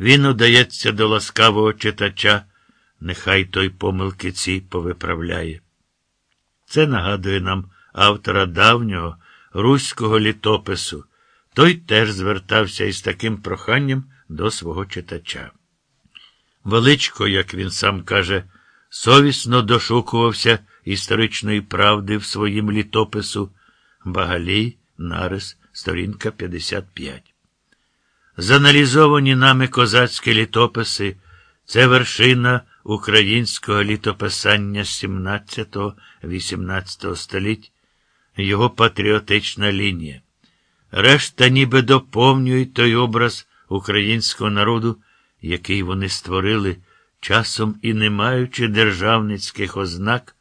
Він удається до ласкавого читача, нехай той помилки ці повиправляє. Це нагадує нам автора давнього руського літопису. Той теж звертався із таким проханням до свого читача. Величко, як він сам каже, совісно дошукувався історичної правди в своїм літопису Багалій, нарис, сторінка 55. Заналізовані нами козацькі літописи це вершина українського літописання 17-18 століть, його патріотична лінія. Решта ніби доповнюють той образ українського народу, який вони створили, часом і не маючи державницьких ознак,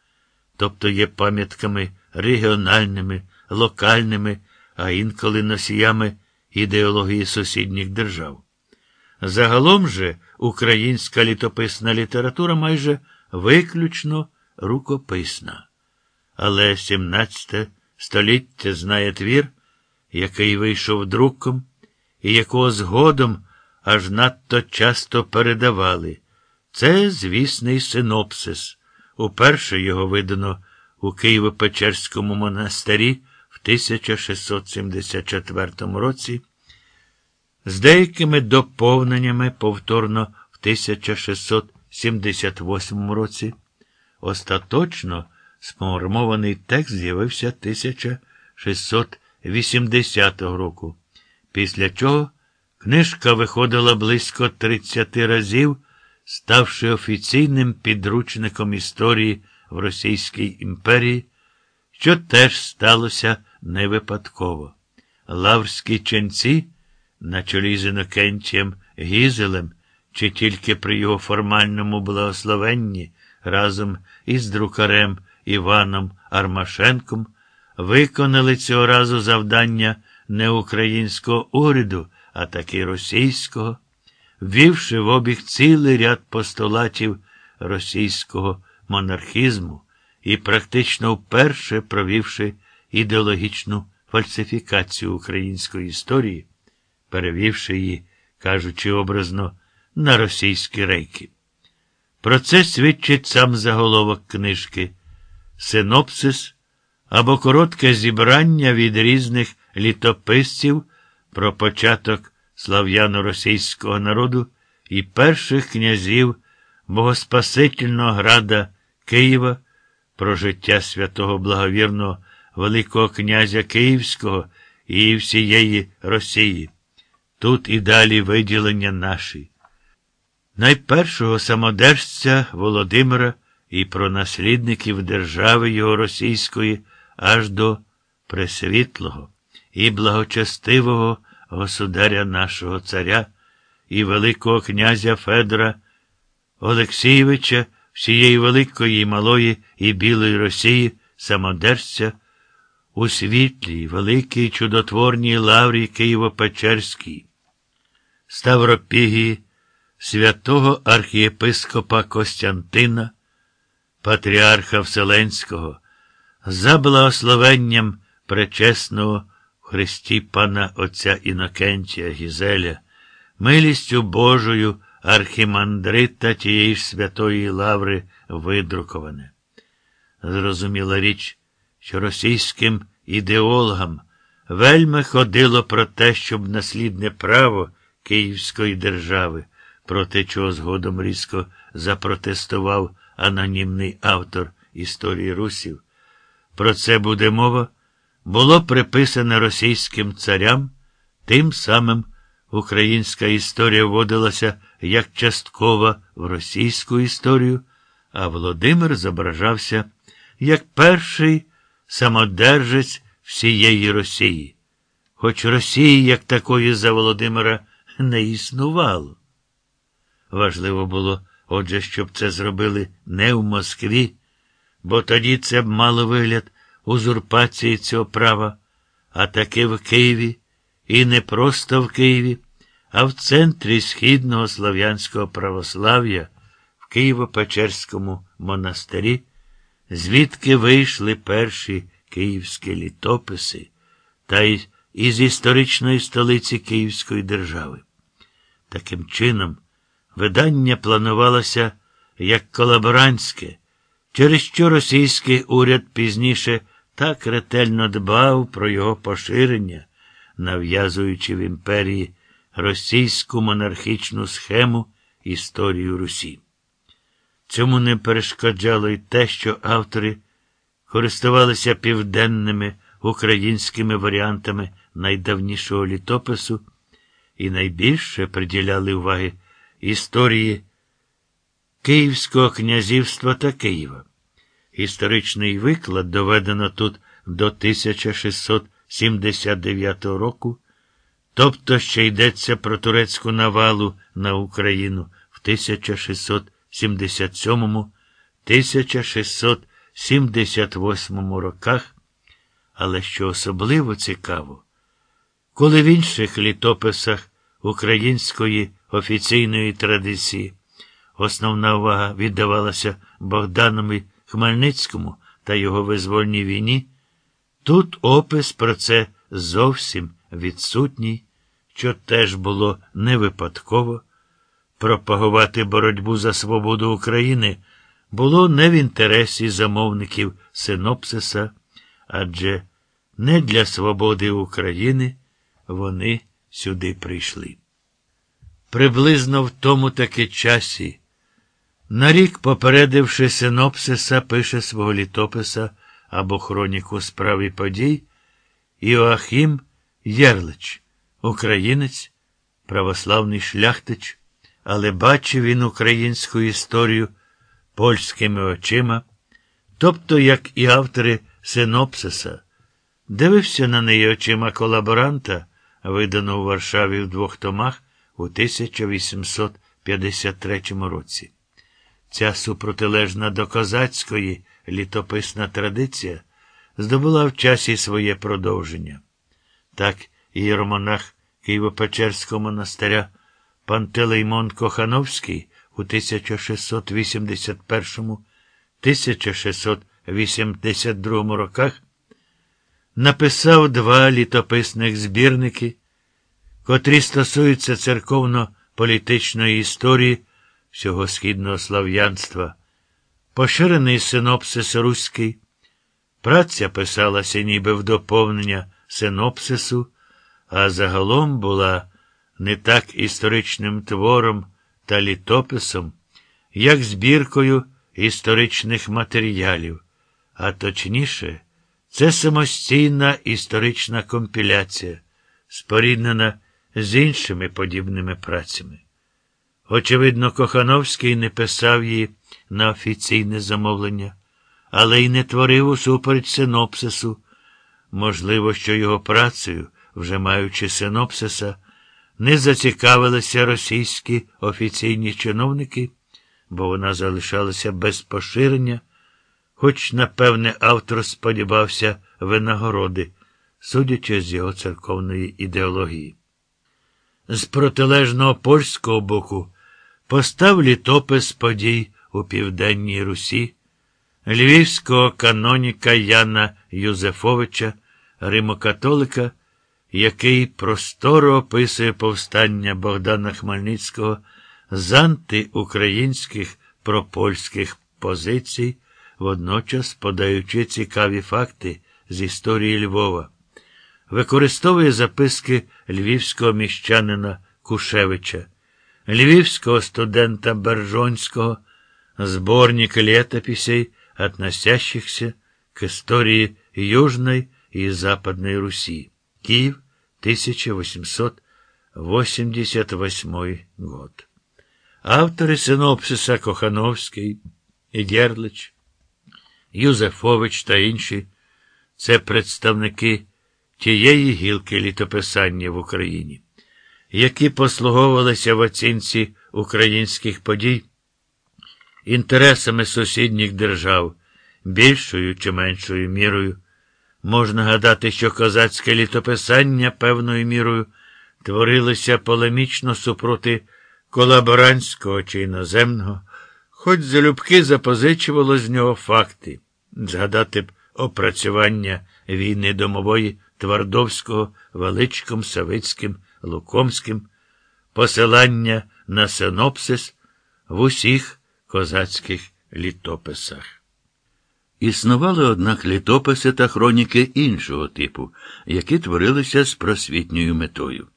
тобто є пам'ятками регіональними, локальними, а інколи носіями ідеології сусідніх держав. Загалом же українська літописна література майже виключно рукописна. Але 17 століття знає твір, який вийшов друком, і якого згодом аж надто часто передавали. Це звісний синопсис. Уперше його видано у Києво-Печерському монастирі 1674 році, з деякими доповненнями повторно в 1678 році. Остаточно сформований текст з'явився 1680 року, після чого книжка виходила близько 30 разів, ставши офіційним підручником історії в Російській імперії, що теж сталося не випадково. Лаврські ченці, на чолі з Інокентієм Гізелем, чи тільки при його формальному благословенні разом із друкарем Іваном Армашенком, виконали цього разу завдання не українського уряду, а таки російського, ввівши в обіг цілий ряд постулатів російського монархізму і практично вперше провівши ідеологічну фальсифікацію української історії, перевівши її, кажучи образно, на російські рейки. Про це свідчить сам заголовок книжки Синопсис або коротке зібрання від різних літописців про початок слав'яно-російського народу і перших князів Богоспасительного града Києва, про життя святого благовірного Великого князя Київського і всієї Росії. Тут і далі виділення наші. Найпершого самодержця Володимира і про наслідників держави його російської аж до пресвітлого і благочестивого государя нашого царя і Великого князя Федора Олексійовича, всієї великої, малої і білої Росії, самодержця, у світлій, великій чудотворній лаврі Києво-Печерській, Ставропігії, святого архієпископа Костянтина, Патріарха Вселенського, за благословенням пречесного Христі Пана Отця Інокентія Гізеля, милістю Божою архімандрита тієї ж святої лаври видруковане. Зрозуміла річ, що російським ідеологам вельми ходило про те, щоб наслідне право Київської держави, проти чого згодом різко запротестував анонімний автор історії русів. Про це буде мова, було приписане російським царям, тим самим українська історія вводилася як часткова в російську історію, а Володимир зображався як перший самодержець всієї Росії. Хоч Росії, як такої за Володимира, не існувало. Важливо було, отже, щоб це зробили не в Москві, бо тоді це б мало вигляд узурпації цього права, а таки в Києві, і не просто в Києві, а в центрі східного слав'янського православ'я в Києво-Печерському монастирі, звідки вийшли перші київські літописи та й із історичної столиці Київської держави. Таким чином, видання планувалося як колаборантське, через що російський уряд пізніше так ретельно дбав про його поширення, нав'язуючи в імперії російську монархічну схему історію Русі. Цьому не перешкоджало й те, що автори користувалися південними українськими варіантами найдавнішого літопису і найбільше приділяли уваги історії Київського князівства та Києва. Історичний виклад доведено тут до 1679 року, тобто ще йдеться про турецьку навалу на Україну в 1677-1678 роках, але що особливо цікаво, коли в інших літописах української офіційної традиції основна увага віддавалася Богданові Хмельницькому та його визвольній війні, тут опис про це зовсім відсутній, що теж було не випадково. Пропагувати боротьбу за свободу України було не в інтересі замовників синопсиса, адже не для свободи України вони сюди прийшли. Приблизно в тому таки часі, на рік попередивши синопсиса, пише свого літописа або хроніку справ і подій Іоахім Єрлич, українець, православний шляхтич, але бачив він українську історію польськими очима, тобто, як і автори синопсиса, дивився на неї очима колаборанта, виданого у Варшаві в двох томах у 1853 році. Ця супротилежна до козацької літописна традиція здобула в часі своє продовження. Так і єромонах Києво-Печерського монастиря Пантелеймон Кохановський у 1681-1682 роках написав два літописних збірники, котрі стосуються церковно-політичної історії всього східного слав'янства, поширений синопсис руський. Праця писалася ніби в доповнення синопсису, а загалом була не так історичним твором та літописом, як збіркою історичних матеріалів, а точніше, це самостійна історична компіляція, споріднена з іншими подібними працями. Очевидно, Кохановський не писав її на офіційне замовлення, але й не творив усупереч синопсису. Можливо, що його працею, вже маючи синопсиса, не зацікавилися російські офіційні чиновники, бо вона залишалася без поширення, хоч, напевне, автор сподівався винагороди, судячи з його церковної ідеології. З протилежного польського боку постав літопис подій у Південній Русі, львівського каноніка Яна Юзефовича, римокатолика, який просторо описує повстання Богдана Хмельницького з антиукраїнських пропольських позицій, водночас подаючи цікаві факти з історії Львова, використовує записки львівського міщанина Кушевича, львівського студента Бержонського, зборник летописей, относящихся к истории Южной и Западной Руси. Киев, 1888 год. Автори синопсиса Кохановський, Єрлич, Юзефович та інші це представники тієї гілки літописання в Україні, які послуговувалися в оцінці українських подій інтересами сусідніх держав, більшою чи меншою мірою. Можна гадати, що козацьке літописання певною мірою творилося полемічно супроти колаборантського чи іноземного, хоч залюбки запозичувало з нього факти, згадати б опрацювання війни домової Твардовського, Величком, Савицьким, Лукомським, посилання на синопсис в усіх козацьких літописах. Існували, однак, літописи та хроніки іншого типу, які творилися з просвітньою метою.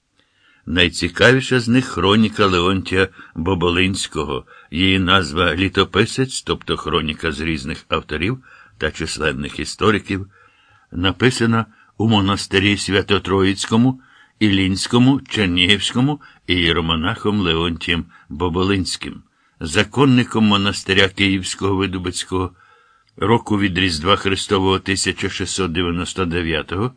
Найцікавіша з них хроніка Леонтія Боболинського, її назва літописець, тобто хроніка з різних авторів та численних істориків, написана у монастирі Свято-Троїцькому, Ілінському, Чернігівському і єромонахом Леонтієм Боболинським, законником монастиря Київського Видубицького року від Різдва Христового 1699-го,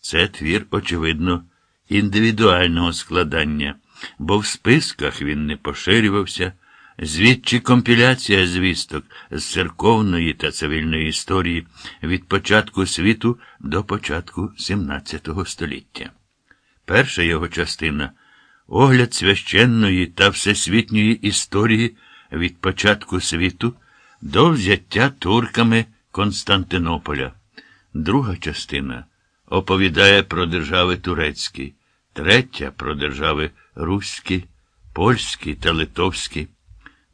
це твір, очевидно, індивідуального складання, бо в списках він не поширювався, звідчі компіляція звісток з церковної та цивільної історії від початку світу до початку XVII століття. Перша його частина огляд священної та всесвітньої історії від початку світу до взяття турками Константинополя. Друга частина оповідає про держави турецькі, третя про держави руські, польські та литовські.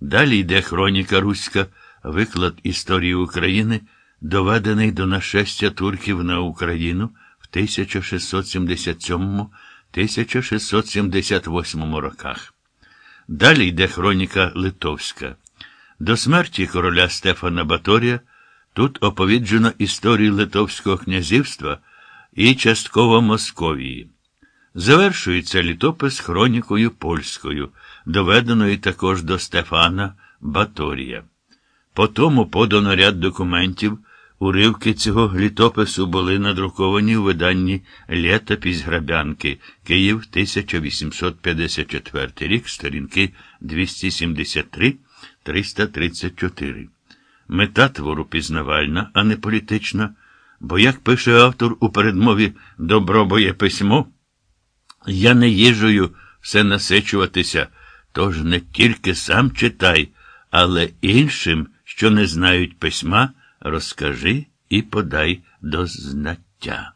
Далі йде хроніка Руська, виклад історії України, доведений до нашестя турків на Україну в 1677-1678 роках. Далі йде хроніка Литовська. До смерті короля Стефана Баторія тут оповіджено історію Литовського князівства і частково Московії. Завершується літопис хронікою польською, доведеною також до Стефана Баторія. По тому подано ряд документів. Уривки цього літопису були надруковані у виданні Летопись Грабянки, Київ, 1854 рік, сторінки 273-334. Мета твору пізнавальна, а не політична, бо, як пише автор у передмові Добробоє письмо, я не їжею все насичуватися, тож не тільки сам читай, але іншим, що не знають письма, розкажи і подай до знаття.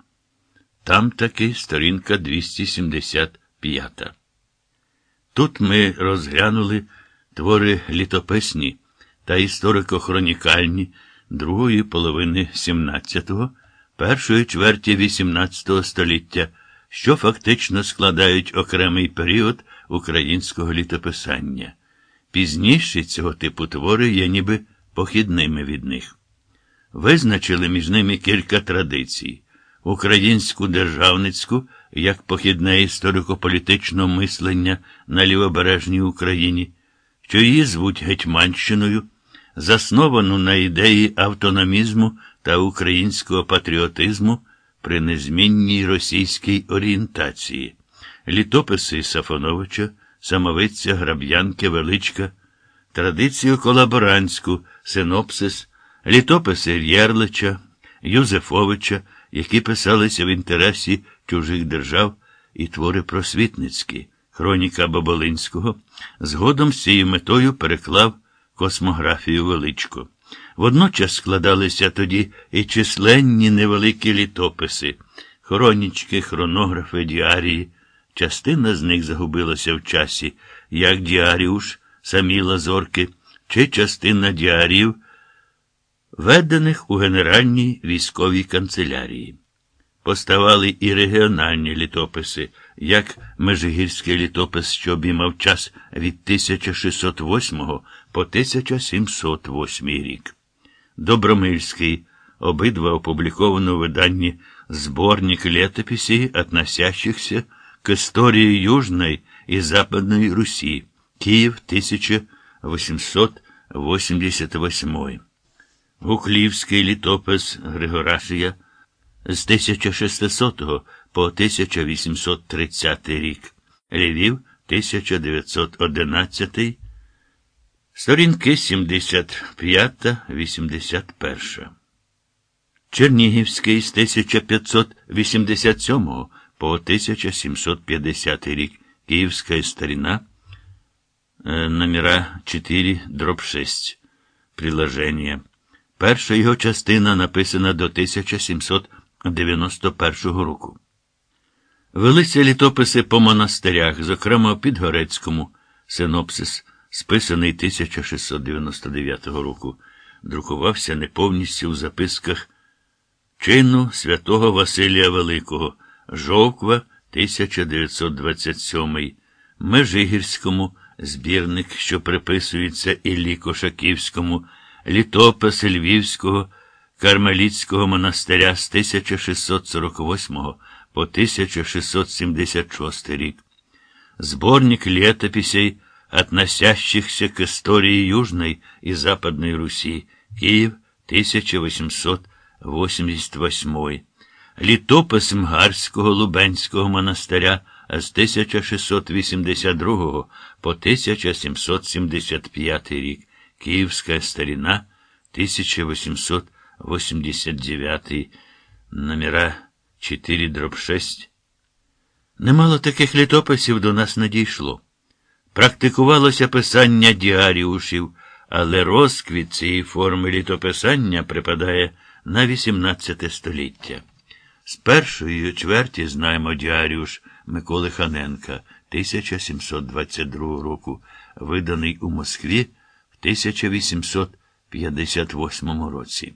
Там таки сторінка 275. Тут ми розглянули твори літописні та історико-хронікальні другої половини XVII, першої чверті XVIII століття, що фактично складають окремий період українського літописання. Пізніші цього типу твори є ніби похідними від них. Визначили між ними кілька традицій українську державницьку як похідне історико-політичного мислення на лівобережній Україні, що її звуть Гетьманщиною, засновану на ідеї автономізму та українського патріотизму при незмінній російській орієнтації, літописи Сафоновича, Самовиця, Граб'янки, Величка, традицію колаборантську, синопсис літописи Єрлича, Юзефовича, які писалися в інтересі чужих держав, і твори просвітницькі, хроніка Баболинського, згодом з цією метою переклав космографію величко. Водночас складалися тоді і численні невеликі літописи, хронічки, хронографи, діарії. Частина з них загубилася в часі, як діаріуш, самі лазорки, чи частина діарів ведених у Генеральній військовій канцелярії. Поставали і регіональні літописи, як Межигірський літопис, що обіймав час від 1608 по 1708 рік. Добромильський, обидва опубліковано у виданні «Сборник летописей, относящихся к истории Южной и Западной Руси, Киев, 1888 Гуклівський літопис Григорашія з 1600 по 1830 рік, Львів 1911, сторінки 75-81. Чернігівський з 1587 по 1750 рік, Київська старина, номера 4, дроб 6, приложення. Перша його частина написана до 1791 року. Велися літописи по монастирях, зокрема у Підгорецькому, синопсис, списаний 1699 року, друкувався не повністю у записках чину святого Василія Великого, Жовква, 1927, Межигірському, збірник, що приписується Іллі Кошаківському, літопис Львівського, Кармелітського монастиря з 1648 по 1676 рік, сборник летописей, относящихся к истории Южной и Западной Руси, Киев, 1888, літопис Мгарського Лубенського монастиря з 1682 по 1775 рік, Київська старіна, 1889, номера 4 дроб 6. Немало таких літописів до нас надійшло. Практикувалося писання діаріушів, але розквіт цієї форми літописання припадає на XVIII століття. З першої чверті знаємо діаріуш Миколи Ханенка 1722 року, виданий у Москві в 1858 році.